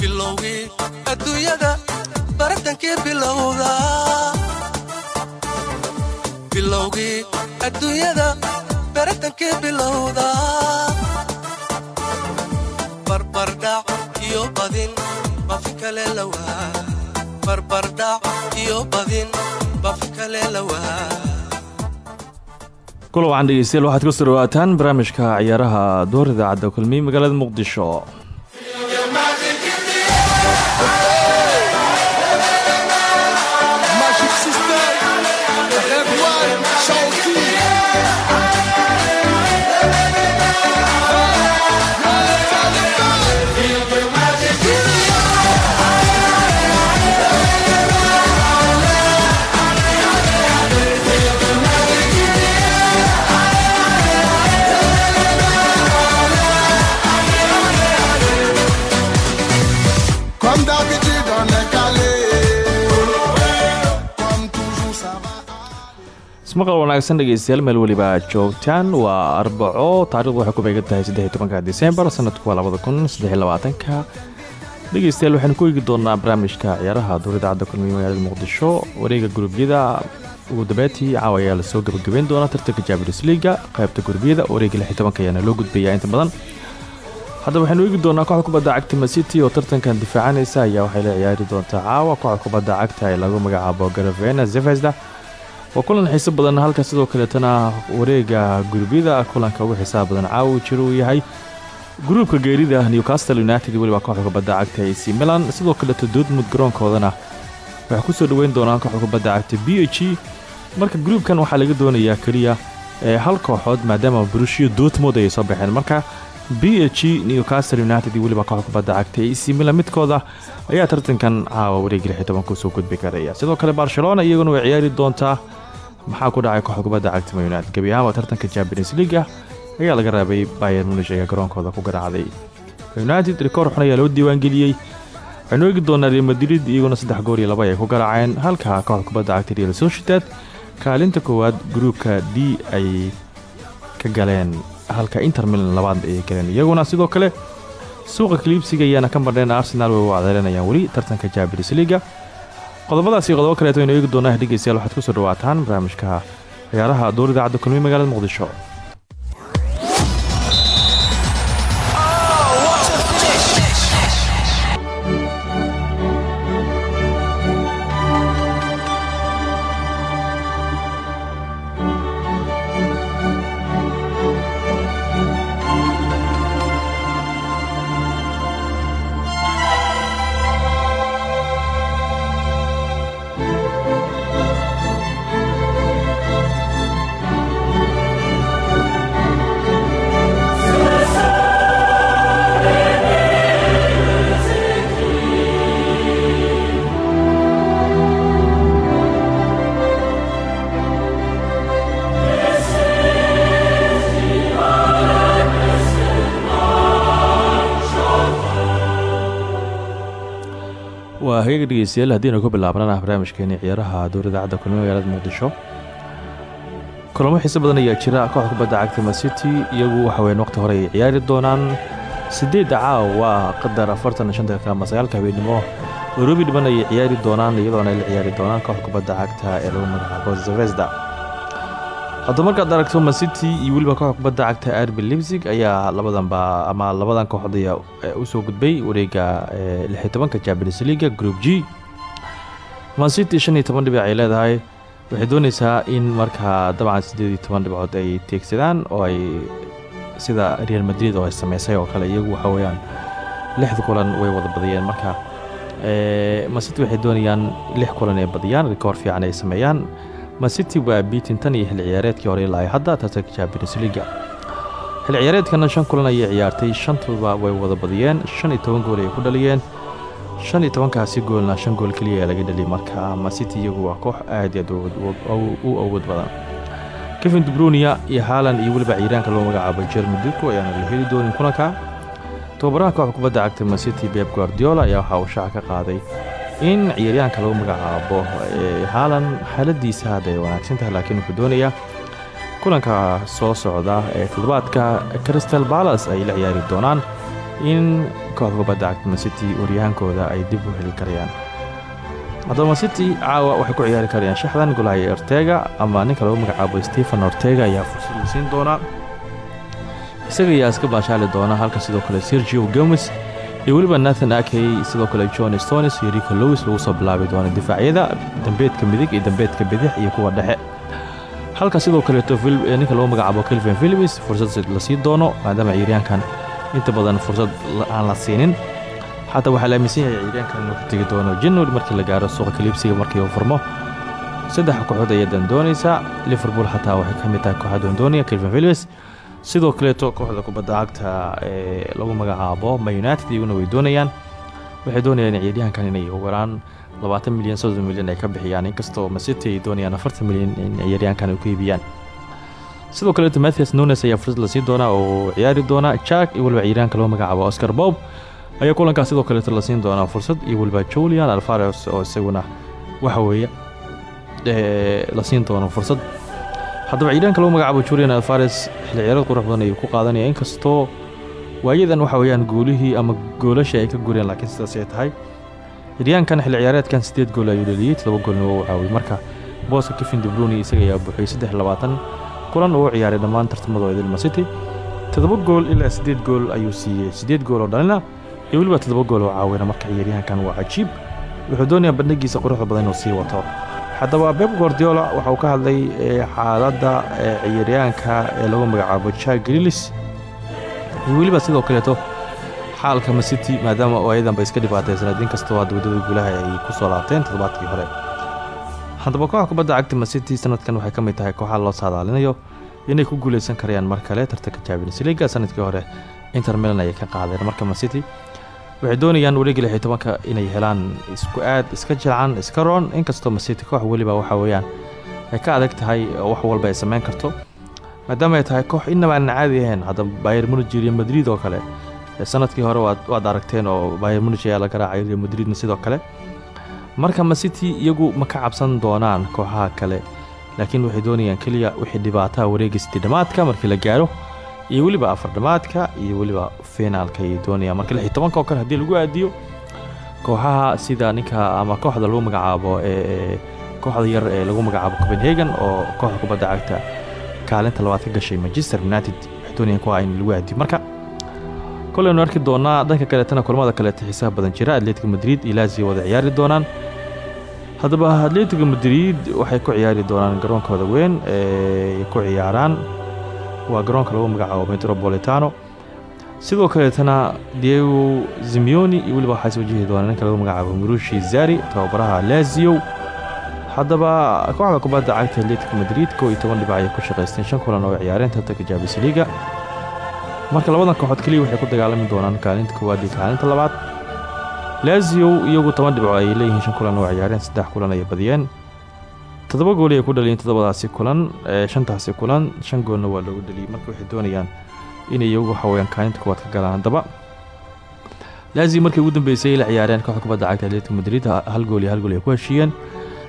bilowgii adduunyada baratankii bilowda bilowgii adduunyada baratankii bilowda. Barbardhac iyo badin baafin kale lawaa barbardhac iyo badin baafin kale lawaa kulo waxaan dhegeystayaal waxaad ku soo dhawaataan barnaamijka ciyaaraha door idaacadda kulmiye magaalada muqdisho ismaqal wanaagsan dhegeystayaal meel weliba joogtaan. Waa arbaco taarikhdu waxay ku beegan tahay tobanka disembar sanadku waa labada kun saddex labaatanka. Dhegeystayaal waxaynu ku eegi doonaa barnaamijka ciyaaraha duur idaacadda kulmiye magaalada muqdisho. Wareega gurubyada ugu dambeetii caawa ayaa la soo gabagabeyn doonaa tartanka jaabiris liiga qaybta gurubyada wareega lix tobanka ayaana loo gudbayaa inta badan. Haddaba waxaynu eegi doonaa kooxda kubadda cagta masiti oo tartankan difaacanaysa ayaa waxay la ciyaari doontaa caawa. Kooxda kubadda cagta ee lagu magacaabo garavena zefesda waa kulan xiiso badan halka sidoo kaleetana wareega gurubyada kulanka ugu xiisaha badan caawa jiro uu yahay gruubka geerida newcastle united weliba kooxda kubadda cagta ac milan. Sidoo kaleeto dortmund garoonkoodana waxay ku soo dhoweyn doonaan kooxda kubadda cagta b h e. Marka gruubkan waxaa laga doonayaa keliya ee hal kooxood maadaama brushio dortmund ayay soo baxeen. Marka b h e newcastle united weliba kooxda cagta ac milan. Midkooda ayaa tartankan caawa wareegi lix iyo tobanka u soo gudbi karaya sidoo kale barcelona iyaguna way ciyaari doontaa maxaa ku dhacay kooxda kubadda cagta Man united? Gebi ahaanba tartanka champions league ayaa laga raabay bayern munich ee garoonkooda ku garaacday. United rikoor xun ayaa loo diiwaangeliyey waxaynu eegi doonaa real madrid iyaguna saddex goor iyo laba ay ku garaaceen. Halka kooxda kubadda cagta real sociedad kaalinta koowaad gruubka d ay ka galeen halka inter milan labaad ay galeen. Iyaguna sidoo kale suuqa kaliibsiga ayaana ka marneen arsenal way u cadeylanayaan weli tartanka champions league qodobadaas iyo qodobo kaleeto aynu eegi doonaa dhegeystayaal waxaad ku soo dhawaataan barnaamijka ciyaaraha door idaacadda kulmiye magaalada muqdisho hagaga dhegeystayaal haddiinu ku bilaabnana barnaamijkeeni ciyaaraha door idaacadda kulmiye magaalada muqdisho. Kulamo xiise badan ayaa jira kooxda kubadda cagta masiti iyagu waxa weyn waqti hore ay ciyaari doonaan. Sideedda caawa qadar afartan shanta ama sagaalka habeenimo nairobi dhiban ayay ciyaari doonaan iyadoona la ciyaari doonaan kooxda kubadda cagta ee lagu magacaabo zvezda hadda markaad aragto masiti iyo weliba kooxda kubadda cagta arbi lipsig ayaa labadanba ama labadan kooxood ayaa u soo gudbay wareega lix iyo tobanka champions leaga group g. Mancity shan iyo toban dhibic ay leedahay. Waxay dooneysaa in markaa dabcan siddeed iyo toban dhibcood ay teegsadaan oo ay sida real madrid oo ay sameysay oo kale iyagu waxa weeyaan lixda kulan way wada badiyeen marka. Mancity waxay doonayaan lix kulan ay badiyaan rikoor fiican ay sameeyaan mancity waa biitin tan iyo xil ciyaareedkii hore ilaa hadda tartanka champions leaga xil ciyaareedkana shan kulan ayay ciyaartay shantuba way wada badiyeen shan iyo toban gool ayay ku dhaliyeen. Shan iyo tobankaasi goolna shan gool keliya ee laga dhaliyay marka masiti iyagu waa koox aad aad u awood badan. Kevin dubrunia iyo haalan iyo weliba ciiraanka loo magacaabo jermi duko ayaana la heli doonin kulanka tobabaraha kooxda kubadda cagta masiti beb guardiola ayaa waxaa uu shaaca ka qaaday in ciyaaryahanka lagu magacaabo haalan xaaladiisa hadda ay wanaagsan tahay laakiin wuxuu doonayaa kulanka soo socda ee toddobaadka crystal balas ay la ciyaari doonaan in kooxda kubadda cagta masiti waryahaankooda ay dib u heli karayaan. Haddaba masiti caawa waxay ku ciyaari karayaan shaxdan golahaya ortega ama ninka lagu magacaabo stephen ortega ayaa fursad la siin doonaa. Isaga ayaa iska baashaali doona halka sidoo kale sergio gomes iyo weliba nathan akey sidoo kale john stones iyo rico lowis lagu soo bilaabi doono difaacyada dambeedka midig iyo dambeedka bidix iyo kuwa dhexe. Halka sidoo kaleeto ninka lagu magacaabo kelvin philips fursad la sii doono maadaama ciyaaryaankan inta badan fursad aan la siinin. Xataa waxaa la aaminsan yahay inuu ka doono january markii la gaaro suuqa kaliibsiga markii uu furmo. Saddex kooxood ayadan doonaysa liverpool xataa waxay ka mid tahay kooxa doondoonaya kelvin philips sidoo kaleeto kooxda kubadda cagta ee lagu magacaabo ma united iyaguna way doonayaan. Waxay doonayaan ciyaaryahankan inay ugaraan labaatan milyan soddon milyan ay ka bixiyaan inkastoo masiti ay doonayaan afartan milyan in ciyaaryahankan ay ku iibiyaan. Sidoo kaleeto mathias nunes ayaa fursad la sii doonaa oo ciyaari doona jack iyo weliba ciyaaryahanka lagu magacaabo oscar bob. Ayaa kulankaas sidoo kaleeto la siin doonaa fursad iyo weliba julian alfares oo isaguna waxa weeye la siin doono fursad haddaba ciidaanka lagu magacaabo julian alfares xilli ciyaareed qurux badan ayuu ku qaadanaya inkastoo waayadan waxa weeyaan guulihii ama goolasha ay ka gureen laakiin sidaas ay tahay. Xiryaankan xilli ciyaareedkan siddeed gool ayuu dhaliyey todoba goolna waa u caawiyey marka booska kevin debruni isaga ayaa buuxiyey saddex labaatan kulan uu ciyaaray dhammaan tartamadooda ilma city. Toddoba gool ilaa siddeed gool ayuu siiyey siddeed gool oo dhalina iyo weliba toddoba gool oo caawina. Marka ciyaaryahankan waa cajiib. Wuxuu doonayaa bandhigiisa quruxda badan inuu sii wato haddaba beb guardiola waxa ka hadlay xaaladda ciyaaryahanka ee lagu magacaabo jack grilis iyo weliba sidoo kaleeto xaalka masiti maadaama oo ayadanba iska dhibaataysanayd inkastoo hadda waddada guulaha ay ku soo laabteen toddobaadkii hore. Haddaba kooxa kubadda cagta masiti sanadkan waxay ka mid tahay kooxaha loo saadaalinayo inay ku guulaysan karayaan mar kale tartanka champions leaga sannadkii hore. Inter milan ayay ka qaadeen marka masiti waxay doonayaan wareegi lix iyo tobanka inay helaan. Isku aad iska jilcan iska roon. Inkastoo masiti koox weliba waxa weeyaan. Ay ka adag tahay wax walba ay samayn karto. Maadaama ay tahay koox inaba aan caadi ahayn hadda bayer munij iyo madrid oo kale. Sanadkii hore waad aragteen oo bayer munij ayaa la garaacay real madridna sidoo kale. Marka masiti iyagu ma ka cabsan doonaan kooxaha kale laakiin waxay doonayaan keliya wixii dhibaataha wareegi sidii dhammaadka markii la gaaro iyo weliba afar dhamaadka iyo weliba finaalka ayay doonayaan marka lix iyo tobanka oo kale haddii lagu aadiyo kooxaha sida ninka ama kooxda lagu magacaabo ee kooxda yar ee lagu magacaabo copenhagen oo kooxda kubadda cagta kaalinta labaad ka gashay manchester united waxay doonayaan kuwa lagu aadiyo. Marka koleynu arki doonaa dhanka kaleetana kulamada kaleeta xiisaha badan jira. Atletico madrid iyo lazio wada ciyaari doonaan. Haddaba atletico madrid waxay ku ciyaari doonaan garoonkooda weyn ee ku ciyaaraan waa garoonka lagu magacaabo metropolitano. Sidoo kaleetana diego zimioni iyo weliba waxaa is wajihi doona ninka lagu magacaabo murushi zari tababaraha lazio. Haddaba kooxda kubadda cagta atletico madrid koo iyo toban dhibac ayay ku shaqaysteen shan kulan oo ciyaareen tartanka jabis liga marka labadan kooxood keliya waxay ku dagaalami doonaan kaalinta koowaad iyo kaalinta labaad. Lazio iyagu toban dhibco ayay leeyihiin. Shan kulan oo ciyaareen saddex kulan ayay badiyeen toddoba gool ayay ku dhaliyeen toddobadaasi kulan shantaasi kulan. Shan goolna waa loogu dhaliyey marka waxay doonayaan inay iyagu waxaweyaan kaalinta koowaad ka galaan haddaba lazio markii ugu dambeysay ay la ciyaareen kooxda kubadda cagta atletico madrid hal gool iyo hal gool ay ku heshiiyeen.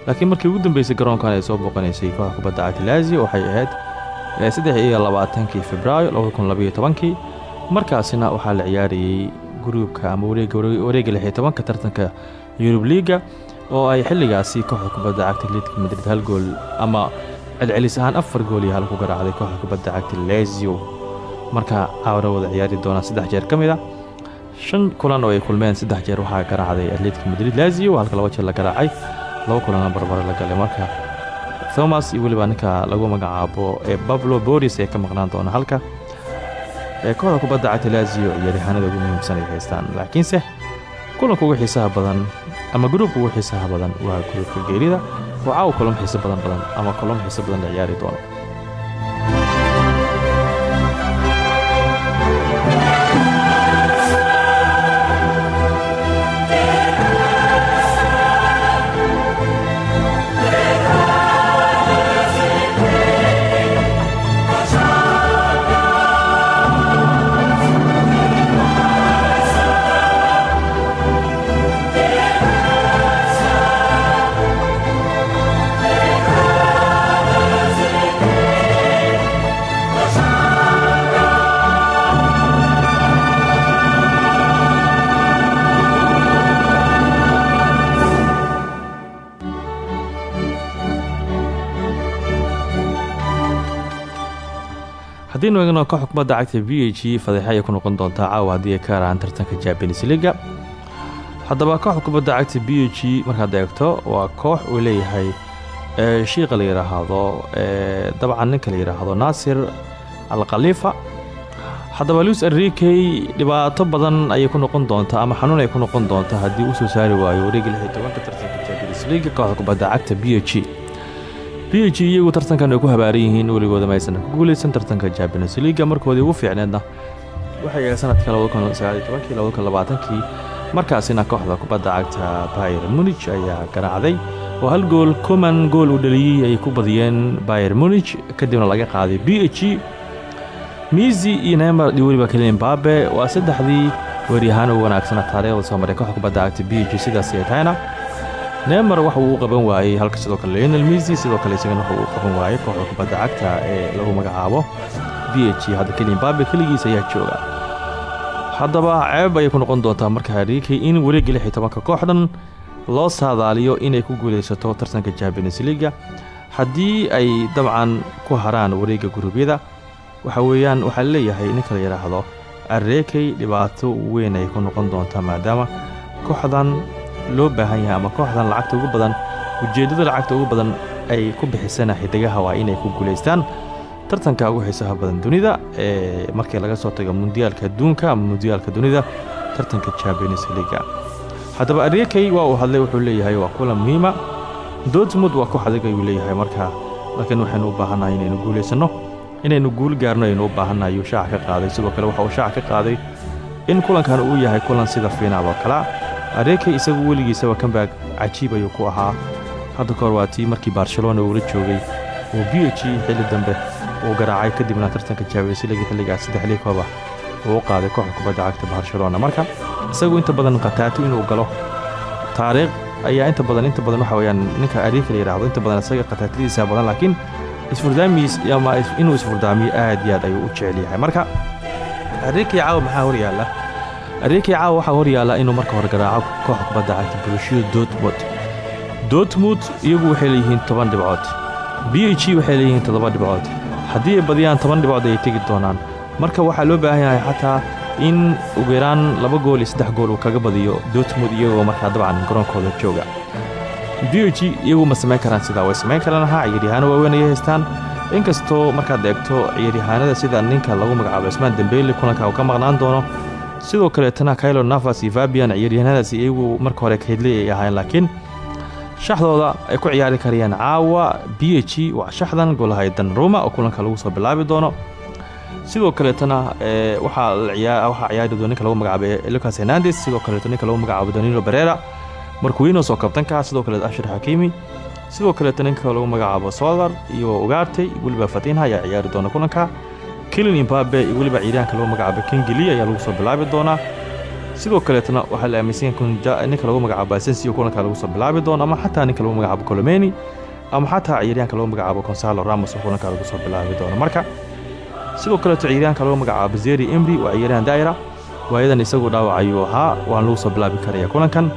Laakiin markii ugu dambeysay garoonkan ay soo booqanaysay kooxda kubadda cagta lazio waxay ahayd saddex iyo labaatankii februaayo labada kun labaiyo tobankii. Markaasina waxaa la ciyaarayey gruubka ama wareega lix iyo tobanka tartanka yurub liiga oo ay xilligaasi kooxda kubadda cagta atletico madrid hal gool ama celcelis ahaan afar gool iyo hal ku garaacday kooxda kubadda cagta lazio. Marka caawra wada ciyaari doonaan saddex jeer ka mid a shan kulan oo ay kulmeen saddex jeer waxaa garaacday atletico madrid. Lazio halka laba jeer la garaacay laba kulanna barbaro la galay. Marka thomas iyo weliba ninka lagu magacaabo ee bablo boris ee ka maqnaan doona halka. Ee kooxda kubadda cagta lazio ciyaaryahaanada ugu muhiimsan ay haystaan. Laakiinse kulanka ugu xiisaha badan ama gruubka ugu xiisaha badan waa gruubka geerida oo caawa kulam xiiso badan badan ama kulam xiiso badan la ciyaari doono haddiinu eegno kooxda kubadda cagta v h e fadeexe ayay ku noqon doontaa caawa haddii ay ka haraan tartanka champions leaga haddaba kooxda kubadda cagta b h e markaad eegto waa koox uu leeyahay ee shiiqa la yidhaahdo dabcan ninka la yidhaahdo naasir al khaliifa haddaba luis enrikey dhibaato badan ayay ku noqon doontaa ama xanuun ay ku noqon doontaa haddii uu soo saari waayo wareegi lix iyo tobanka tartanka champions leaga kooxda kubadda cagta b h h e iyagu tartankan ay ku habaaran yihiin weligooda ma aysan ku guuleysan tartanka champions leaga markoodii ugu fiicneedna waxay yahay sanadka kii markaasina kooxda kubadda cagta bayer munich ayaa garaacday oo hal gool coman gool uu dhaliyey ayay ku badiyeen bayer munich. Kadibna laga qaaday b h miisi iyo neymar iyo weliba kelin baabe waa saddexdii weeryahaan ugu wanaagsana taariikhda soo maray kooxda kubadda cagta b h sidaas ay tahayna neymar waxa uu u qaban waayey halka sidoo kale leonel misi sidoo kale isagana waxa uu qaban waayey kooxda kubadda cagta ee lagu magacaabo b h hadda kelin baabe keligiis ayaa jooga. Haddaba ceeb ayay ku noqon doontaa marka harikey in wareegga lix iyo tobanka kooxdan loo saadaaliyo inay ku guulaysato tartanka champions leaga haddii ay dabcan ku haraan wareegga guruubyada waxa weeyaan waxaa leeyahay ninka la yidhaahdo areekey dhibaato weyn ay ku noqon doontaa maadaama kooxdan loo baahan yahay ama kooxdan lacagta ugu badan ujeeddada lacagta ugu badan ay ku bixisana xidigaha waa inay ku guulaystaan tartanka ugu xiisaha badan dunida ee markii laga soo tago mundiyaalka adduunka ama mundiyaalka dunida tartanka champions leaga haddaba areekey waa uu hadlay wuxuu leeyahay waa kulan muhiima. Dortmund waa koox adag leeyahay markaa laakiin waxaynu u baahannahay inaynu guulaysanno inaynu guul gaarno aynu u shaaca ka qaaday. Sidoo kale waxa uu shaaca ka qaaday in kulankan uu yahay kulan sida fiinaal oo kalea areekey isagu weligiisaba kambaag cajiib ayuu ku ahaa. Hadda kahor waa markii barcelona uula joogay uu b h e xilli dambe uu garaacay kadibna tartanka league xilligaas saddexlii kooba uu u qaaday kooxda kubadda cagta barcelona. Marka isagu inta badan qataatu inuu galo. Taariikh ayaa inta badan inta badan waxa weyaan ninka ariika la yidhahdo inta badan isaga qataatadiisa badan laakiin isfurdaamiis ama inuu isfurdaamiyo aad iyo aad ayuu u jecel yahay. Marka ariikii caawa maxaa horyaalla ariikii caawa waxaa horyaalla inuu marka hore garaaco kooxda kubadda cagta bulshada dortmund. Dortmund iyagu waxay leeyihiin toban dhibcood. B h e waxay leeyihiin toddoba dhibcood. Haddii ay badiyaan toban dhibcood ayay tegi doonaan. Marka waxaa loo baahan yahay xataa in ugu yaraan laba gool iyo saddex gool uu kaga badiyo dortmund iyagoo markaa dabcan garoonkooda jooga. B h e iyagu ma samayn karaan sidaa way samayn karaan ahaa ciyaaryahaano waaweyn ayay haystaan. Inkastoo markaad eegto ciyaaryahaanada sida ninka lagu magacaabo cismaan dembeyle kulanka uu ka maqnaan doono sidoo kaleetana kailo nafas iyo fabian ciyaaryahanadaas iyagu marka hore kaydley ay ahaayeen laakiin shaxdooda ay ku ciyaari karayaan caawa. B h e waa shaxdan golahay danruma oo kulanka lagu soo bilaabi doono. Sidoo kaleetana waxaa ciyaari doon ninka lagu magacaabo lucas hernandes sidoo kaleeto ninka lagu magacaabo danilo berera markuwinos oo kabtanka. Sidoo kaleet ashar xakiimi sidoo kaleeto ninka lagu magacaabo solar iyo ugaartey weliba fatinha ayaa ciyaari doona kulanka kilin imbabe iyo weliba ciyaaryahanka lagu magacaabo kengeli ayaa lagu soo bilaabi doonaa. Sidoo kaleetna waxaa la aaminsan ninka lagu magacaabo asensio kulanka lagu soo bilaabi doono ama xataa ninka lagu magacaabo colomeni ama xataa ciyaaryahanka lagu magacaabo consalo ramos oo kulanka lagu soo bilaabi doono. Marka sidoo kaleeto ciyaaryahanka lagu magacaabo zeri emri waa ciyaaryahan daa'ira waayadan isagu dhaawac ayuu ahaa waan lagu soo bilaabi karaya kulankan.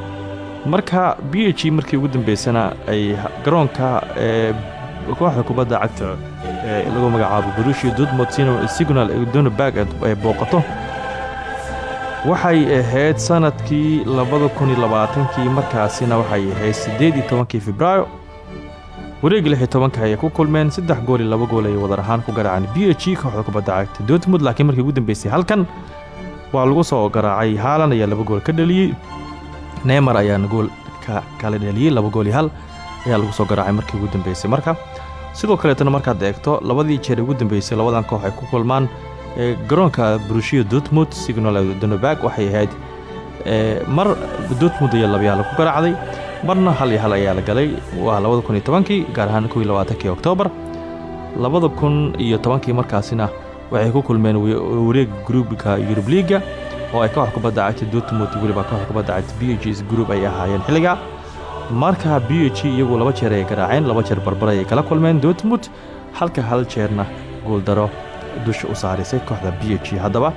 Marka b h e markii ugu dambeysana ay garoonka kooxda kubadda cagta lagu magacaabo borussia dortmund signal donberg ay booqato. Waxay ahayd sannadkii labada kun iyo labaatankii markaasina waxay ahayd siddeed iyo tobankii febraayo wareegga lix iyo ku kulmeen saddex gool iyo laba gool ayay wadar ahaan ku garaaceen. B h e kooxda kubadda cagta dortmund laakiin markii ugu dambeysay halkan waa lagu soo garaacay. Haalan ayaa laba gool ka dhaliyey neymar ayaana gool ka kala dhaliyey laba gool iyo hal ayaa lagu soo garaacay markii ugu dambeysay. Marka sidoo kaleetana markaad eegto labadii jeer ugu dambeysay labadan koox ay ku kulmaan garoonka brushia dortmund signal donoberg waxay ahayd mar dortmund ayaa labayaala ku garaacday marna hal iyo hal ayaa la galay. Waa labada kun iyo tobankii gaar ahaan kow iyo labaatankii oktoobar labada kun iyo tobankii markaasina waxay ku kulmeen wareega gruubka yurub liiga oo ay koox kubadda cagta dortmund weliba koox kubadda cagta b s group ay ahaayeen xilliga marka b h iyagu laba jeer ay garaaceen laba jeer barbar ayay kala kulmeen. Dortmund halka hal jeerna guuldaro dusha u saarisay kooxda b h haddaba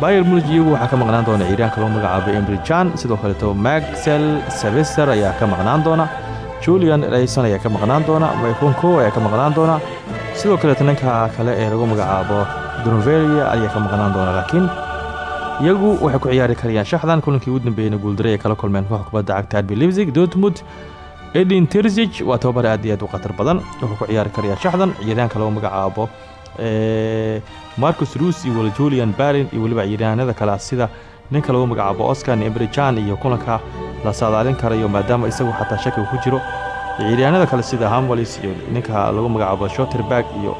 bayer mulig iyagu waxaa ka maqnaan doona ciiryaanka lagu magacaabo embrijan sidoo kaleeto maxel sabester ayaa ka maqnaan doona julian rayson ayaa ka maqnaan doona maykunko ayaa ka maqnaan doona sidoo kaleeto ninka kale ee lagu magacaabo donovelia ayaa ka maqnaan doona laakiin iyagu waxay ku ciyaari karayaan shaxdan kulankii ugu dambeeyeyna guuldare ay kala kulmeen kooxda kubadda cagta arbi lipzig dortmund. Edin terzig waa tababar aad iyo aad badan wuxuu ku ciyaari karayaa shaxdan ciyaaryahanka lagu magacaabo ee, marcus ruus iyo julian barin iyo weliba ciyaaryahanada kale sida ninka lagu magacaabo oscar nembrijan iyo kulanka la saadaalin karayo maadaama isagu xataa shakiga ku jiro. Ciyaaryahanada kale sida hamwalis iyo ninka lagu magacaabo shotterberg iyo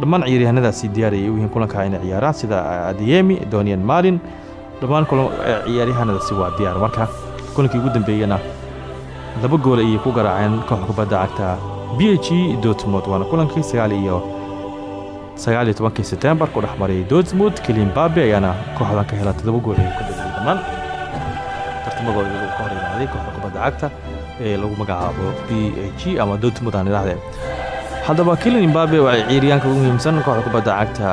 dhammaan ciyaaryahanadaasi diyaarayay u yihiin kulanka inay ciyaaraan sida adiyemi donian marin dhammaan ee, ciyaaryahanadaasi waa diyaar. Marka kulankii ugu dambeeyena laba gool ayay ku garaaceen kooxda kubadda cagta b h e kulankii sagaal iyo sagaal iyo tobankii setembar ku dhex maray dortmund. Kelimbaabe ayaana kooxdan ka hela toddoba gool ayay ku dhashay dhammaan tartamadooda lagu ka hor imaaday kooxda kubadda cagta ee lagu magacaabo b e ama dortmund aan idhaahdee haddaba kilin imbabe waa ciyaaryaanka ugu muhiimsan kooxda kubadda cagta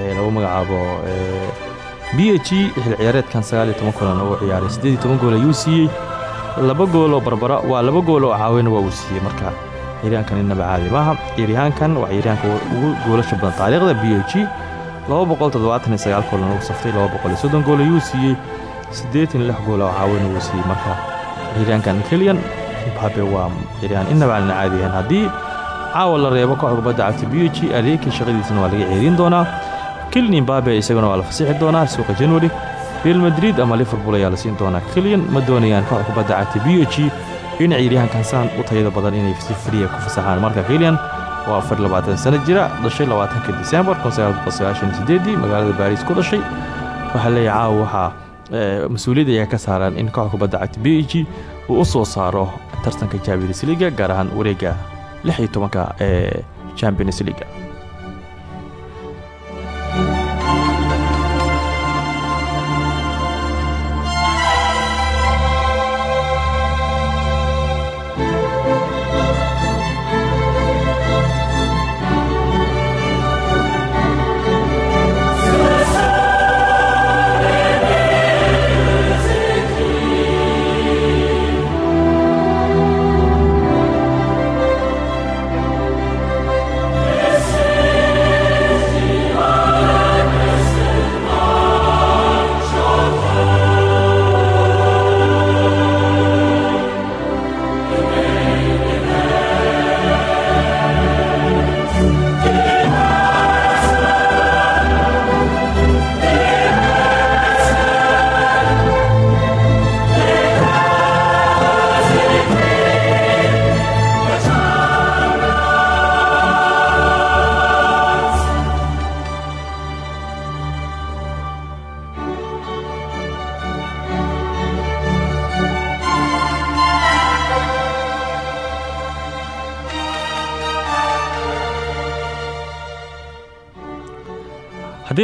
ee lagu magacaabo b h e xil ciyaareedkan sagaal iyo toban kulan oo ciyaaray siddeed iyo toban gool ayuu siiyey. Laba gool oo barbara waa laba gool oo caawina waa uu siiyey. Marka ciyaaryahankan inaba caadi maaha. Ciyaaryahankan waa ciyaaryahanka ugu goolasha badan. Taariikhda b h e laba boqol toddobaatan iyo sagaal kulan uu saftay laba boqol iyo soddon gool ayuu siiyey. Siddeetan iyo lix gool oo caawina uu siiyey. Marka ciyaaryahankan keliyan mbabe waa ciyaaryahan inaba aanan caadi ahayn haddii caawa la reebo kooxda kubadda cagta b h e adeegkii shaqadiisana waa laga ceerin doonaa. Kilin imbabe isaguna waa la fasixi doonaa suuqa january. Real madrid ama liverpool ayaa la siin doonaa keliyan ma doonayaan kooxda kubadda cagta b h e in ciyaaryahankan saan u tayada badan inay si friya ku fasaxaan. Marka keliyan waa afar iyo labaatan sano jira dhashay labaatanka disembar sideedii magaalada baariis ku dhashay. Waxaa leeyahay caawa waxaa ee, mas'uuliyadda ayaa ka saaran in kooxda kubadda cagta b h e uu u soo saaro tartanka leaga gaar ahaan wareegga lix iyo tobanka ee champions leaga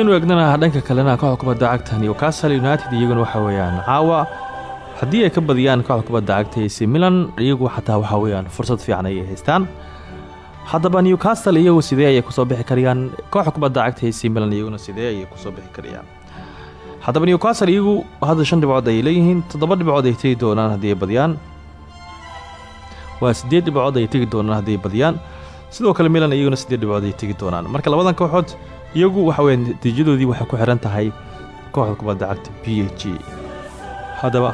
haddaynu eegnana dhanka kalena kooxda kubadda cagta newcastle united iyaguna waxa weeyaan caawa. Haddii ay ka badiyaan kooxda kubadda cagta ac milan iyagu xataa waxa weeyaan fursad fiican ayay haystaan. Haddaba newcastle iyagu sidee ayay ku soo bixi karayaan kooxda kubadda cagta ac milan iyaguna sidee ayay ku soo bixi karayaan haddaba newcastle iyagu hadda shan dhibcood ayay leeyihiin toddoba dhibcood ay tegi doonaan haddii ay badiyaan. Waa siddeed dhibcood ay tegi doonaan haddii ay badiyaan. Sidoo kale milan iyaguna siddeed dhibcood ay tegi doonaan. Marka labadan kooxood iyagu waxa weeye natiijadoodii waxay ku xihan tahay kooxda kubadda cagta b h g. Haddaba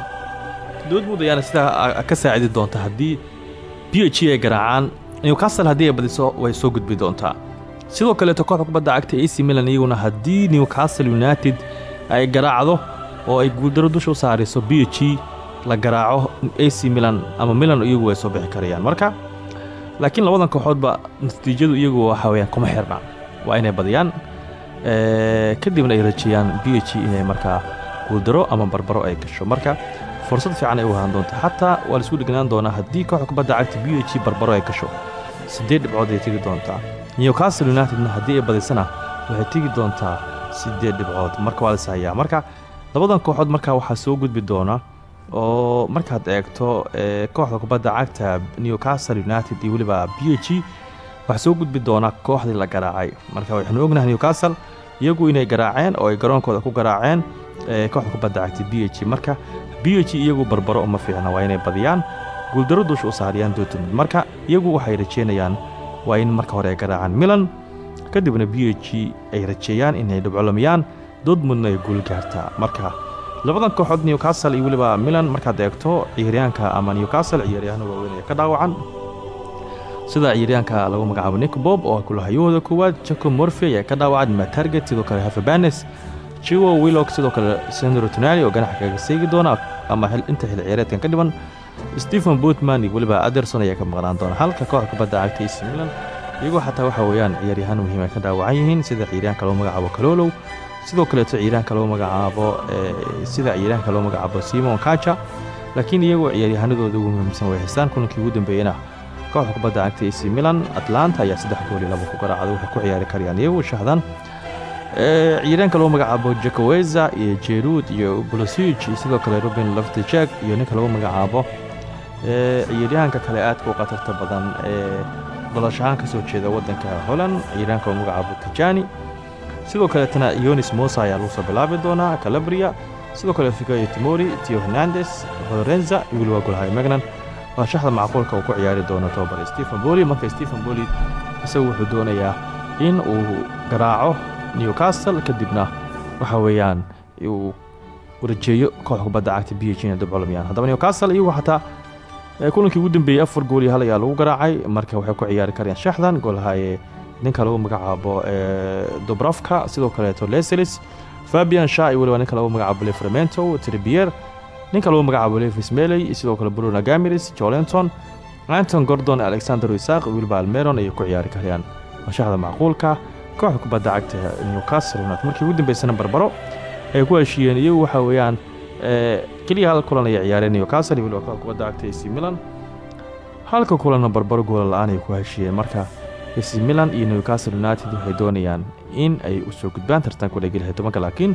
doodmud ayaana sidaa ka saacidi doonta haddii b ay garaacaan newcastle haddii ay badiso way soo gudbi doontaa. Sidoo kaleeto kooxda kubadda cagta ac milan iyaguna haddii newcastle united ay garaacdo oo ay guuldaro dusha saariso b h g la garaaco ac milan ama milan iyagu way soo bixi karayaan. Marka laakiin labadan kooxoodba natiijadu iyagu waxa weyaan kuma xirna waa inay badiyaan kadibna ay rajeeyaan b h inay markaa guuldaro ama barbaro ay gasho. Marka fursad fiican ay u ahaan doonta xataa waa la isku dhignaan doonaa haddii kooxda kubadda cagta b h barbaro ay gasho. Siddeed dhibcood ay tegi doontaa. Newcastle unitedna haddii ay badisana waxay tegi doontaa siddeed dhibcood. Marka waa hayaa marka labadan kooxood markaa waxaa soo gudbi doona oo markaad eegto kooxda kubadda cagta newcastle united iyo weliba waxaa soo gudbi doona kooxdii la garaacay. Marka waxaynu ognahay newcastle iyagu inay garaaceen oo ay garoonkooda ku garaaceen kooxda kubadda cagta b h marka b h iyagu barbaro uma fiicna waa inay badiyaan. Guuldaro dusha u saariyaan dortmund. Marka iyagu waxay rajeynayaan waa in marka hore ay garaacaan milan kadibna b h g ay rajeeyaan inay dhibcolamiyaan dortmundna ay guul gaartaa marka labadan kooxood newcastle iyo weliba milan markaad eegto ciyaaryaanka ama newcastle ciyaaryahaano waaweyn ee ka dhaawacan sida ciyaaryaanka lagu magacaabo nick bob oo kulahayahooda koowaad jacob morphy ayaa ka dhaawacan matarget sidoo kale hafabanes jiwo willog sidoo kale sandro tonali oo ganaxa kaga seegi doona ama inta xil ciyaareedkan ka dhiban stephen bootman iyo weliba aderson ayaa ka maqnaan doona halka kooxda kubadda cagta ac milan. Iyagoo xataa waxa weeyaan ciyaaryahaan muhiim ay ka dhaawacan yihiin sida ciyaaryaanka lagu magacaabo kalolow sidoo kaleeto ciyaaryahanka lagu magacaabo sida ciyaaryahanka lagu magacaabo simon kaja laakiin iyagoo ciyaaryahanadooda ugu muhiimsan way haystaan. Kulankii ugu dambeeyena kooxda kubadda cagta ac milan atlanta ayaa saddex gool iyo laba ku garaacday waxay ku ciyaari karayaan iyagoo shahdan ciyaaryaanka lagu magacaabo jakoweza iyo jeruud iyo bolosig sidoo kale robin loftejek iyo ninka lagu magacaabo ciyaaryahanka kale aadka u khatarta badan ee dolashahaan ka soo jeeda waddanka holland ciyaaryahanka lagu magacaabo tijani sidoo kaleetana yonis mosa ayaa lagu soo bilaabi doonaa calabria. Sidoo kale figayo timori tio hernandes horenza iyo weliba megnan waa shaxda macquulka uu ku ciyaari doono tobabar stephen boli marka stephen boli isagu wuxuu doonayaa in uu garaaco newcastle kadibna waxa weeyaan uu rajeeyo koox kubadda cagta b h ina dabcolamiyaan haddaba newcastle iyagu xataa kulankii ugu dambeeyey afar gool iyo hal ayaa lagu garaacay marka waxay ku ciyaari karayaan shaxdan goolhaye ninka lagu magacaabo dobrafka sidoo kaleeto leselis fabian sha iyo weliba ninka lagu magacaabo leframento tribier ninka lagu magacaabo levis meley sidoo kale bruna gamiris jolenton anton gordon alexander isaq wiliba almeron ayay ku ciyaari karayaan. Washaxda macquulka kooxda kubadda cagta newcastle united. Markii ugu dambeysana barbaro ay ku heshiiyeen iyagu waxa weeyaan keliya hal kulan ayay ciyaareen newcastle iyo weliba kooxda kubadda cagta ac milan. Halka kulanna barbaro goola la'aan ay ku heshiiyeen. Marka ac milan iyo newcastle united waxay doonayaan in ay u soo gudbaan tartanka udhegelihay tobanka laakiin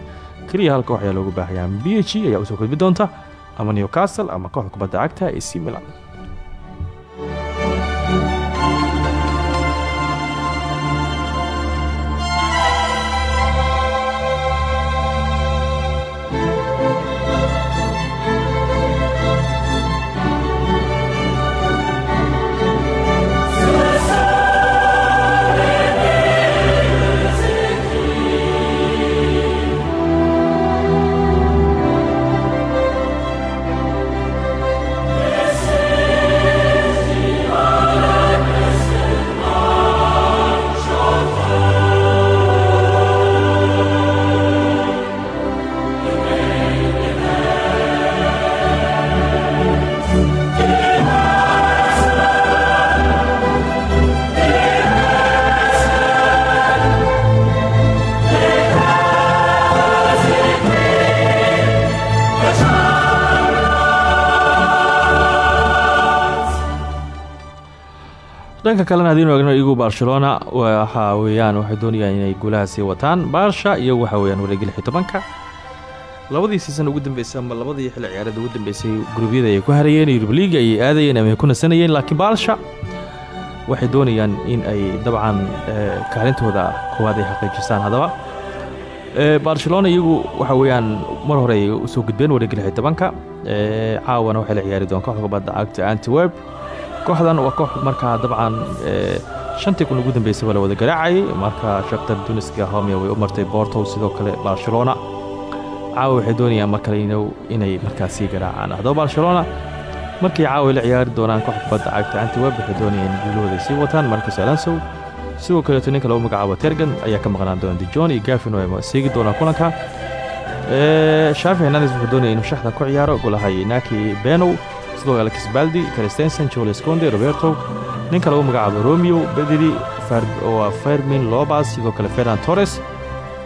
keliya hal koox ayaa loogu baahayaa b g ayaa u soo gudbi doonta ama newcastle ama kooxda kubadda cagta ac milan dhanka kalena haddiinu eegno iyagu barcelona waxa weeyaan waxay doonayaan inay guulaha sii wataan baarsha iyagu waxa weyaan wareegi lix iyo tobanka. Labadii siisan ugu dambeysay ama labadii xilli ciyaareed ugu dambeysay gurubyada ayay ku harayeen yurub liiga ayay aadayeen ama ay ku nasanayeen laakiin baarsha waxay doonayaan in ay dabcan kaalintooda koowaad ay xaqiijistaan. Haddaba barcelona iyagu waxa weeyaan mar hore ay u soo gudbeen wareegi lix iyo tobanka caawana waxay la ciyaari doon kooxda kubadda cagta antiweb kooxdan waa koox markaa dabcan shantii kun ugu dambeysay waa la wada garaacayay marka shaktar duniska homia way u martay borto sidoo kale barcelona. Caawa waxay doonayaan mar kale inay markaas sii garaacaan. Haddaba barcelona markii caawa la ciyaari doonaan koox kubadda cagta antiweb waxay doonayaan guulahooda sii wataan marcus alansow sidoo kaleeto ninka lagu magacaabo tergan ayaa ka maqnaan doona dijon iyo gafin ay seegi doonaan kulanka. Shaafi hernandes wuxuu doonaya inuu shaxda ku ciyaaro golahay naki benow sidoo kale kisbaldi christensen joles conde roberto ninka lagu magacaabo romeo bedri waa fermin lobas sidoo kale fernan torres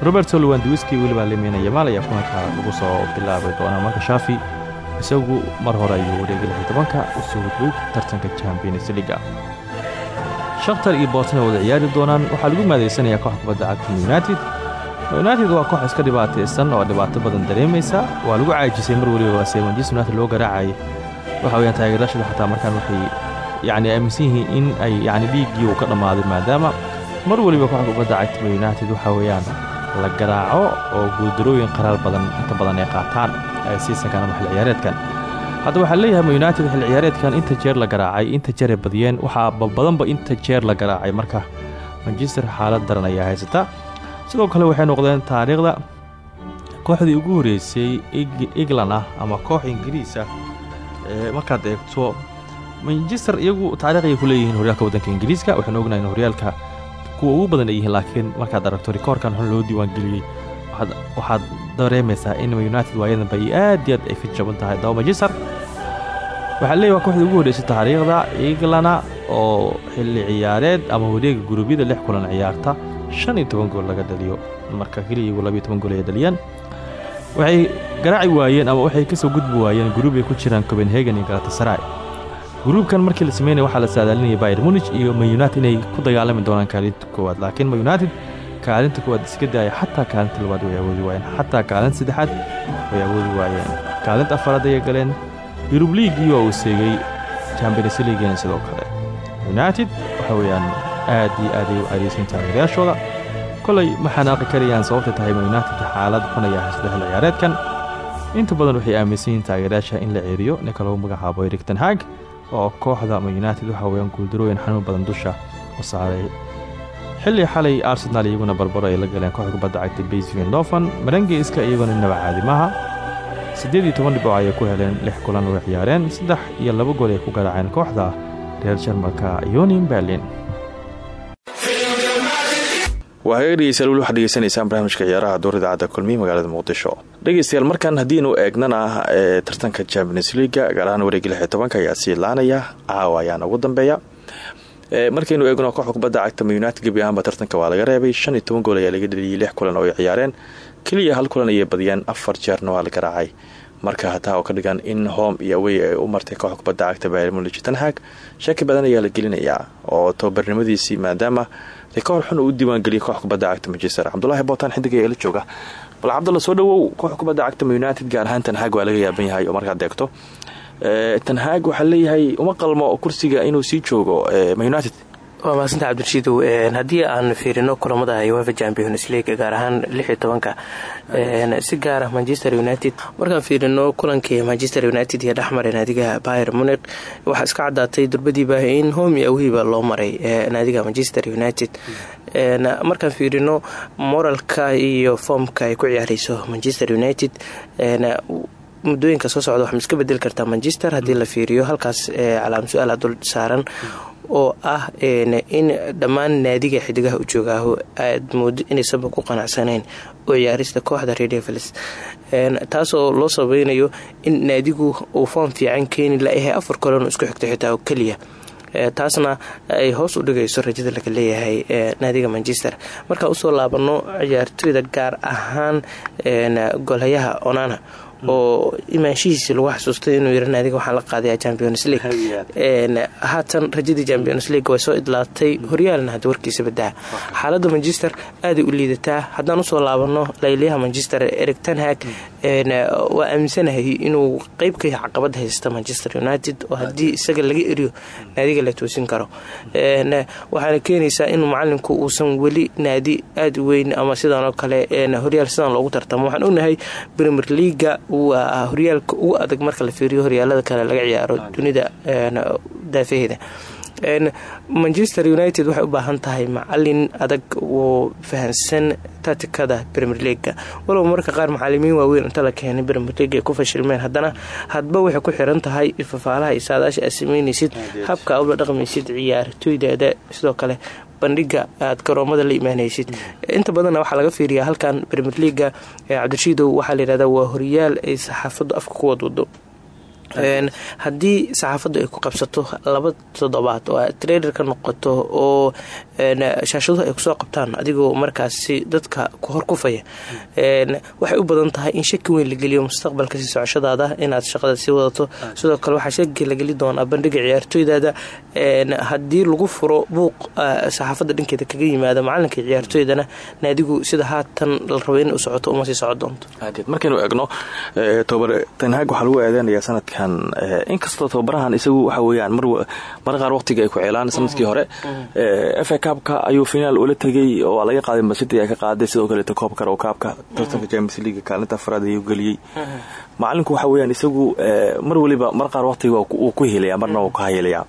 roberto lewandwiski weliba lemina yamal ayaa kulanka lagu soo bilaabi doonaa marka shaafi isagu mar hore ayuu wareegi lixi tobanka u soo gudbay tartanka champions liga. Shakhtar iyo boosna wada ciyaari doonaan waxaa lagu maadeysanayaa koox kubadda cagta united. United waa koox iska dhibaataysan oo dhibaato badan dareemaysa waa lagu caajisay mar weliba waa semanjis united loo garaacayay waxa weyaan taageerashada xataa markaan waxay yacni aaminsan yihiin in ay yacni dhiiggii ka dhammaaday maadaama mar weliba kooxda kubadda cagta united waxa weeyaan la garaaco oo guuldarooyin qaraar badan inta badan ay qaataan ay siisankan ama xil ciyaareedkan. Hadda waxaa leeyahay united xil ciyaareedkan inta jeer la garaacay inta jeeray badiyeen waxaa badanba inta jeer la garaacay. Marka manchester xaalad daran ayaa haysata. Sidoo kale waxay noqdeen taariikhda kooxdii ugu horeysay england ah ama koox ingiriis ah markaad eegto manchester iyagu taarikh ayay ku leeyihiin horyaalka waddanka ingiriiska. Waxaanu ognahay in horyaalka kuwa ugu badan ay yihiin laakiin markaad aragto rikoorkan xun loo diiwaangeliyey waxaad dareemaysaa in united waayadanba ay aad iyo aad ay ka tahay. Daba manchester. Waxaa leeyahy waa kooxdii ugu horreysay taariikhda englana oo xilli ciyaareed ama wareega guruubyada lix kulan ciyaarta. Shan iyo toban gool laga dhaliyo marka keliya iyagu gool ay dhaliyaan waxay garaaci waayeen ama waxay ka soo gudbi waayeen guruub ay ku jiraan copenhagen iyo galatasaray. Gruubkan markii la sameynaya waxaa la saadaalinaya bayer munich iyo man united inay ku dagaalami doonaan kaalinta koowaad. Laakiin man united kaalinta koowaad iska daaya xataa kaalinta labaad way awoodi waayeen xataa kaalinta saddexaad way awoodi waayeen. Kaalinta afaraad ayay galeen. Yurub liigii waa uu seegay champions leagana sidoo kale. United waxa weeyaan aad iyo aad u aadeysan taageerayaashooda kolay ma xanaaqi karayaan sababta tahay man united xaalad xun ayaa haysata xil ciyaareedkan. Inta badan waxay aaminsan yihiin taageerayaasha in la ceeriyo ninka lagu magacaabo erik tenhaag oo kooxda man united waxa weeyaan guuldarooyin xanuun badan dusha u saaray. Xilli xalay arsenal iyaguna barbaro ay la galeen kooxda kubadda cagta basvin dofan marangeyska iyaguna inaba caadi maaha siddeed iyo toban dhiboc ayay ku heleen lix kulan way ciyaareen. Saddex iyo laba gool ay ku garaaceen kooxda reer jarmalka yonin berlin waa haga dhegeystayaal weli waxaad degeysanaysaan barnaamijka ciyaaraha door idaacadda kulmiye magaalada muqdisho. Dhegeystayaal markan haddiinu eegnana ee tartanka champions leaga gaar ahaan wareegi lix tobanka ayaa sii laanaya caawa ayaana ugu dambeeya. Markaynu eegno kooxda kubadda cagta ma united gebi ahaanba tartanka waa laga reebay shan iyo toban gool ayaa laga dheliyay lix kulan oo ay ciyaareen keliya hal kulan ayay badiyeen afar jeerna waa la garaacay marka hataa oo ka dhigan in home iyo awey ay u martay kooxda kubadda cagta bayrmulich tanhag shaki badan ayaa la gelinayaa oo tababarnimadiisii maadaama rikoor xun uu u diiwaangeliyay koox kubadda cagta manchester. Cabdulaahi bootaan xidig ayaa la jooga. Bal cabdalla soo dhawow koox kubadda cagta united gaar ahaan tanhaag waa laga yaaban yahay oo markaad eegto tanhaag waxaa leeyahay uma qalmo kursiga inuu sii joogo ma united waa mahadsanta cabdirashiidow haddii aan fiirino kulamada uefa champions league gaar ahaan lix iyo tobanka si gaara manchester united. Markaan fiirino kulankii manchester united iyo dhexmaray naadiga bayer muniq waxaa iska cadaatay durbadiiba in homi awhiba loo maray naadiga manchester united. Markaan fiirino moralka iyo foomka ay ku ciyaareyso manchester united muddooyinka soo socda waxma iska bedeli manchester haddii la fiiriyo halkaas calaam su'aala dul saaran oo ah in dhammaan naadiga xidigaha u joogaaho aad moodo inaysanba ku qanacsanayn oo ciyaarista kooxda redevils taasoo loo sabeynayo in naadigu uu foom fiican keeni layahay afar kolon isku xigto xitaa oo keliya taasna ay hoos u dhigayso rajada laga leeyahay naadiga manchester. Markaan u soo laabano ciyaartooyda gaar ahaan golhayaha onana oo imaanshihiisi lagu xasuustay inuu yiri naadiga waxaa la qaadaya champions league. Haatan rajadii champions league way soo idlaatay. Horyaalna hadda warkiisa badaa xaalada manchester aaday u liidataa. Haddaan u soo laabano layliyaha manchester eric tanhag waa aaminsanahay inuu qeyb ka caqabad haysta manchester united oo haddii isaga laga eriyo naadiga la toosin karo. Waxaana keenaysaa inuu macalinku uusan weli naadi aada u weyn ama sidan oo kale horyaal sidan loogu tartamo. Waxaan ognahay premier leaga waa horyaalka ugu adag marka la fiiriyo horyaalada kale laga ciyaaro dunida daafaheeda manchester united waxay u baahan tahay macalin adag oo fahansan tatikada premier leaga walow marka qaar macalimiin waaweyn inta la keenay premier league ay ku fashilmeen haddana hadba waxay ku xiran tahay fafaalaha iyo saadaasha aad sameynaysid habka aad ula dhaqmaysid ciyaartooydaada sidoo kale bandhiga aad garoomada la imaanaysid inta badanna waxaa laga fiiriyaa halkan premier leaga cabdirashiidow waxaa layihahdaa waa horyaal ay saxaafaddu afka ku wadwado haddii saxaafaddu ay ku qabsato laba toddobaad oo aad ka noqoto oo shaashaduhu ay ku soo qabtaan adigoo markaasi dadka hor kufaya waxay u badan tahay in shaki weyn la geliyo mustaqbalka sii socoshadaada inaad shaqada sii wadato. Sidoo kale waxaa shaki la geli doonaa bandhiga ciyaartooydaada haddii lagu furo buuq saxaafadda dhankeeda kaga yimaada macalinka ciyaartooydana naadigu sida haatan la rabo in u socoto uma sii soco doonto. Markaynu eegno tobar tanhaag waxaa lagu eedeynayaa sanadkan sanadkan inkastoo tababarahan isagu waxa weyaan mar qaar waqtiga ay ku ceelaan sannadkii hore. Fa kaabka ayuu finaal ula tegay oo laga qaaday masiti ay ka qaaday sidoo kaleeto koobka kaabka. Tartanka james leaga kaalinta afraad ayuu geliyey. Macalinku waxa weyaan isagu mar waliba mar qaar waqtiga uu ku helaya marna uu ka hayelaya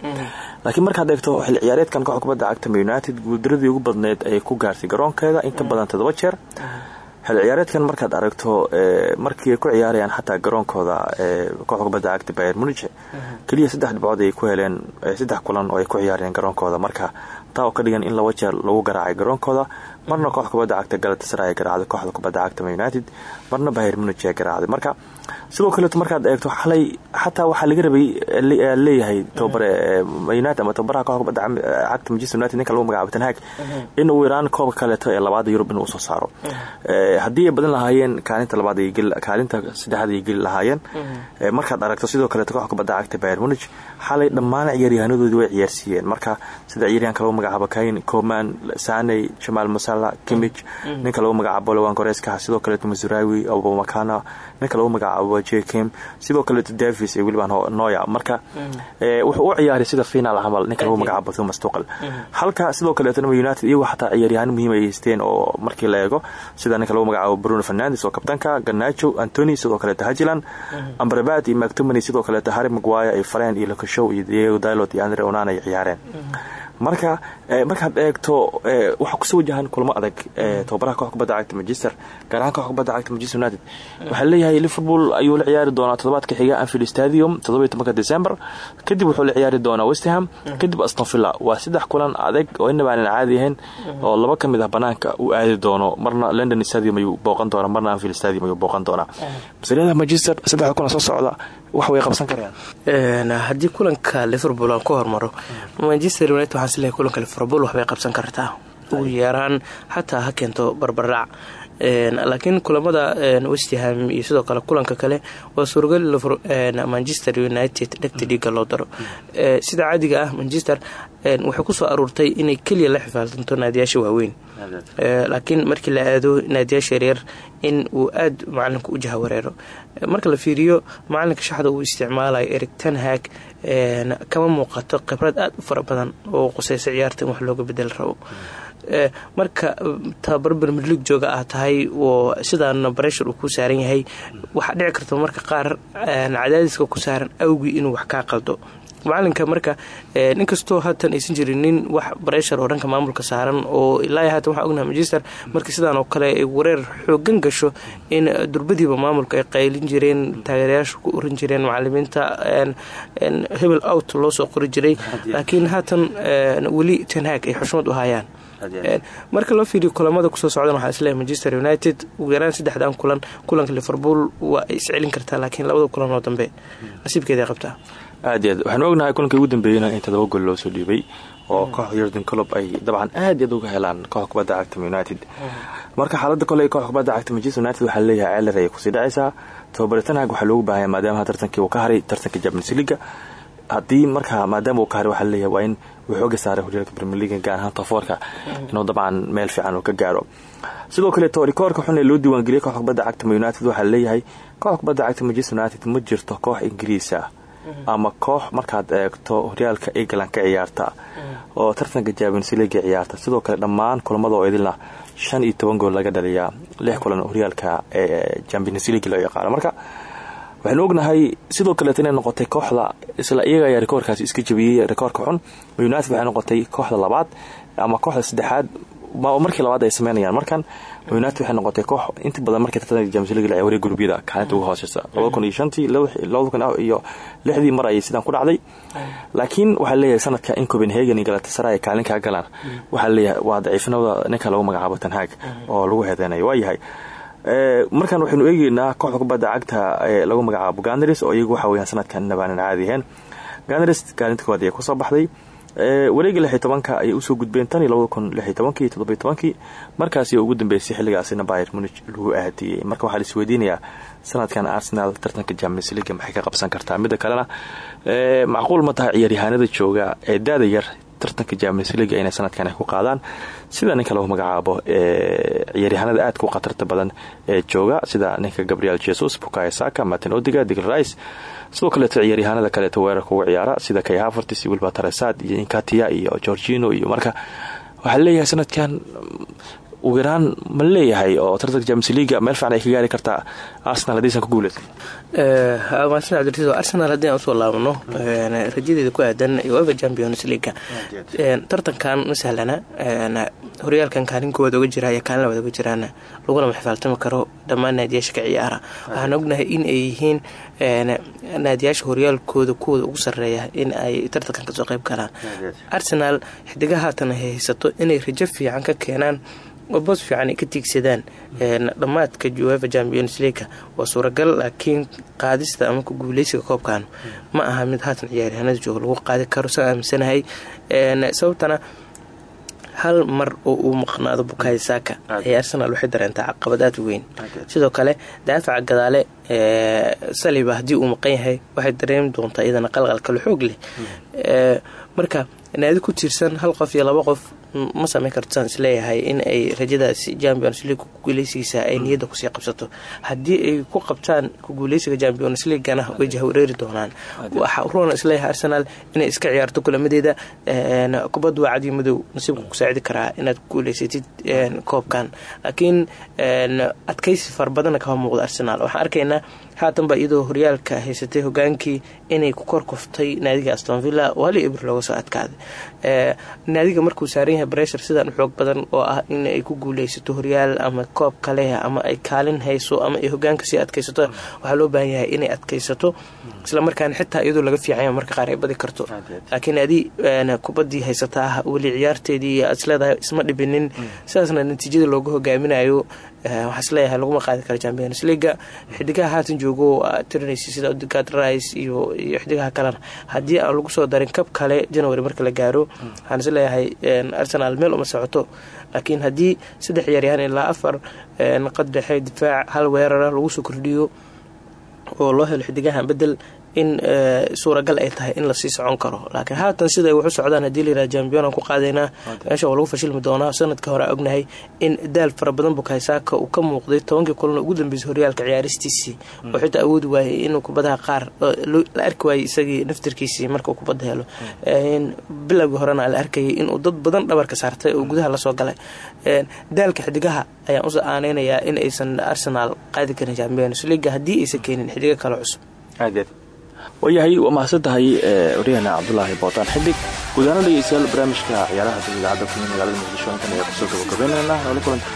laakiin markaad eegto xil ciyaareedkan koox kubadda cagta united guuldaradii ugu badneyd ay ku gaartay garoonkeeda. Inka badan todoba jeer. Xil ciyaareedkan markaad aragto markii ay ku ciyaarayaan xataa garoonkooda koox kubadda cagta bayer munige keliya saddex dhibcood ay ku heleen saddex kulan oo ay ku ciyaarayeen garoonkooda. Marka taa oo ka dhigan in laba jeer lagu garaacay garoonkooda marna koox kubadda cagta galatasaray garaacday kooxda kubadda cagta united marna bayer munige garaacday. Marka sidoo kaleeto markaad eegto xalay xataa waxaa laga rabay leeyahay tobabare united ama tababaraha kooxda kubadda cagta manchester united ninka lagu magacaabo tanhaag in uu iraan koobka kaleeto ee labaada yurub inuu u soo saaro. Haddii ay badan lahaayeen kaalinta labaad kaalinta saddexaad ay geli lahaayeen. Markaad aragto sidoo kaleeto kooxda kubadda cagta bayer munich xalay dhammaan ciyaaryahaanadoodii way ciyaarsiiyeen. Marka sida ciyaaryahanka lagu magacaabo kain coman saney jamaal masala kimich ninka lagu magacaabo lawan goreeska sidoo kaleeto masurawi obamakana ninka lagu magacaabo jkim sidoo kaleeto davis iyo weliba noya marka wuxuu u ciyaaray sida final camal ninka lagu magacaabo thomas tuqal halka sidoo kaleetona united iyagoo xataa ciyaaryahaan muhiim ay haysteen oo markii la eego sida ninka lagu magacaabo bruno fernandes oo kabtanka ganacho antony sidoo kaleeto hajiland ambrabat iyo mactomany sidoo kaleeto harry maguire iyo faren iyo lokashow iyo diego dilot iyo andre onan ay ciyaareen. Marka markaad eegto waxaa ku soo wajahan kulmo adag tababaraha koox kubadda cagta manchester gaar ahaan kubadda cagta manchester united. Waxaa leeyahay liverpool ayuu la ciyaari doonaa toddobaadka xiga anfield stadium toddobiyo tobanka december. Kadib wuxuu la ciyaari doonaa westham kadib astonvilla waa saddex kulan adag oo inaba aanan caadi ahayn oo laba ka mid ah banaanka uu aadi doono. Marna london stadium ayuu booqan doonaa marna anfield stadium ayuu booqan doonaa. Masalada manchester saddexda kulan soo socda wax way qabsan karayaan. Haddii kulanka liverpool aan ku hormaro manchester united waxaan is leeyahay kulanka liverpool waxbay qabsan kartaa. Ugu yeeraan xataa ha keento barbardhac laakiin kulamada westham iyo sidoo kale kulanka kale waa suuragal manchester united dhegta loo daro. Sida caadiga ah manchester waxay ku soo aruurtay inay keliya la xifaaltanto naadiyaasha waaweyn. Laakiin markii la aado naadiyaasha yaryar in uu aad macalinku u jaha wareero marka la fiiriyo macalinka shaxda uu isticmaalayo eric tanhag kama muuqato khibrad aad u fara badan oo quseysa ciyaarta in wax looga bedel rabo marka tababar bermerlig jooga ah tahay oo sidaana breshar uu ku saaran yahay waxaa dhici karta marka qaar cadaadiska ku saaran awgii inuu wax kaa qaldo. Macalinka marka inkastoo haatan aysan jirin nin wax breshar oo dhanka maamulka saaran oo ilaa haatan waxaa ognaha manchester markii sidaan oo kale ay wareer xoogan gasho in durbadiiba maamulka ay qaylin jireen taageerayaasha ku oran jireen macalimiinta hebel out loo soo qori jiray. Laakiin haatan weli tanhaag ay xushmad u hayaan marka loo fiiriyo kulamada ku soo socdan waxaa is leeyahay manchester united ugu yaraan saddexdan kulan kulanka liverpool waa ay iscelin kartaa laakiin labada kulan oo dambe nasiibkeeday qabtaa. Aad i aad. Waxaanu ognahay kulankii ugu dambeeyeyna in todoba gool loo soo dhiibay oo kooxda yordan colob ay dabcan aad iad uga helaan kooxda kubadda cagta united. Marka xaalada kole kooxda kubadda cagta manchester united waxaa leeyahay celer ayay ku sii dhacaysaa. Tobabartanhag waxaa loogu baahanya maadaama tartankii uu ka haray tartanka champions leaga haddii markaa maadaama uu ka haray waxaa leeyahay waa in uu xooga saaray horyaalka premier leaga gaar ahaan tofoorka inuu dabcan meel fiican uu ka gaaro. Sidoo kaleeto rikoorka xun ee loo diiwaangeliyay kooxda kubadda united waxaa leeyahay kooxda kubadda united ma jirto koox ingiriisa ama koox markaad eegto horyaalka england ka ciyaarta oo tartanka champions leaga ciyaarta. Sidoo kale dhammaan kulamada oo idilna shan iyo toban gool laga dhaliyaa lix kulan horyaalka ee champions league loo yaqaano. Marka waxaynu ognahay sidoo kaleeto inay noqotay kooxda isla iyaga ayaa rikoorkaasi iska jabiyey rikoorka xun. United waxay noqotay kooxda labaad ama kooxda saddexaad. Markii labaad ay sameynayaan markan united waxay noqotay koox inta badan markii tartanka james league la wareeg gurubyada kaalinta ugu hooseysa labada kun iyo shantii labada kun iyo lixdii mar ayay sidaan ku dhacday. Laakiin waxaa leeyahay sanadka in copenhagen iyo galatasaray ay kaalin kaa galaan. Waxaa leeyahay waa daciifinada ninka lagu magacaabo tanhaag oo lagu heedeynayo waayahay markan waxaynu eegeynaa kooxda kubadda cagta ee lagu magacaabo ganars oo iyagu waxa weyaan sanadkan inabaanan caadiyaheen ganars kaalinta koowaad ayaa ku soo baxday. Wareega lix iyo tobanka ayay u soo gudbeen tan iyo labada kun lix iyo tobankii markaasi ugu dambeysay xilligaasina bayr munich lagu aadiyey marka waxaa la isweydiinayaa sanadkan arsenal tartanka champions leaga maxay ka qabsan kartaa? Midda kalena macquul ma tahay ciyaaryahaanada jooga ee daada yar tartanka league inay sanadkan ku qaadaan. Sida ninka lagu magacaabo ciyaaryahanada aadka u khatarta badan ee jooga sida ninka gabriel jesus bukayo saka martin odiga digl rice. Sidoo kaleeto ciyaaryahanada kaleeto weerarka uga ciyaara sida kay havertis iyo wilba iyo inkatia iyo georgino iyo marka. Waxaa leeyahay sanadkan ugu yaraan ma leeyahay oo tartanka james leaga meel fiican ay ka gaari kartaa arsenal haddiisan ku guuleysan mahadsan cabdirasiis arsenal haddii aan u soo laabano rajadeeda ku aadan uefa champions leaga tartankan ma sahlana horyaalkan kaalinkooda uga jira iyo kaalin labad uga jiraana laguna maxfaaltami karo dhammaan naadiyaasha ka ciyaara. Waxaan ognahay in ay yihiin naadiyaasha horyaalkooda kuwooda ugu sareeya in ay tartankan ka soo qeyb galaan. Arsenal xidiga haatan ay haysato inay rajo fiican ka keenaan oo boos fiican ay ka tiigsadaan dhammaadka uefa champions leaga waa suuragal laakiin qaadista ama ku guuleysiga koobkan ma aha mid haatan ciyaaryahanada jooga lagu qaadi karo sa aaminsanahay. Sababtana hal mar oo uu maqnaado bukayo saaka ee arsenal waxay dareentaa caqabad weyn. Sidoo kale daafaca gadaale saliba haddii uu maqan yahay waxay dareemi doontaa iyadana qalqal kale xoog leh. Marka naadi ku tiirsan hal qof iyo laba qof ma sameyn karto saan is leeyahay in ay rajadaasi champions league kuguuleysigiisa ay niyadda ku sii qabsato. Haddii ay ku qabtaan kuguuleysiga champions leaguana way jahwareeri doonaan. Waxa ruuna is leeyahay arsenal inay iska ciyaarto kulamadeeda kubad waa cadiyo madow nasiibka kusaacidi karaa inaad kuguuleysatid koobkan. Laakiin adkaysi fara badana kama muuqdo arsenal. Waxaan arkaynaa haatanba iyadoo horyaalka haysatay hogaankii inay ku kor kuftay naadiga astonvilla oo hal ibr looga soo adkaaday. Naadiga markuu saaran yahay breshar sidaan xoog badan oo ah in ay ku guuleysato horyaal ama koob kale ama ay kaalin hayso ama ay hogaanka sii adkaysato waxaa loo baahan yahay inay adkaysato. Islamarkaana xitaa iyadoo laga fiicanya marka qaar ay badi karto. Laakiin naadi kubadii haysataa weli ciyaarteedii isleedahay isma dhibinin. Sidaasna natiijada looga hogaaminayo waxaa is leeyahay laguma qaadi kara champions leaga xidigaha haatan joogo tirinaysa sida odgad rice iyo xidigaha kalena haddii aan lagu soo darin kab kale january marka la gaaro waxaan is leeyahay arsenal meel uma socoto. Laakiin haddii saddex ciyaaryahaan ilaa afar qaddexe difaac hal weerara lagu soo kordhiyo oo loo helo xidigahan bedel in suuragal ay tahay in la sii socon karo. Laakiin haatan siday waxu socdaan haddii layihah jambiyon ku qaadaynaa meesha waa lagu fashilmi doonaa. Sanadka hore ognahay in daal fara badan bukaysaaka uu ka muuqday. Tobankii kulana ugu dambeysay horyaalka ciyaaristiisii. Oo xitaa awoodi waayay inuu kubadaha qaar la arki waayey isagii naftirkiisii markuu kubadda helo. Bilowgii horena la arkayay inuu dad badan dhabarka saartay oo gudaha la soo galay. Daalka xidigaha ayaan u aaneynayaa in aysan arsenal qaadi karin champions leaga haddii aysan keenin xidigo kale cusub waayahay waa mahadsan tahay waryahana cabdulaahi bootaan xidig. Gudaana dhegeystayaal barnaamijka ciyaaraha idaacadda kulmi magaalada muqdisho intan ayaa ku soo gabagabeynayna. Noola kulanta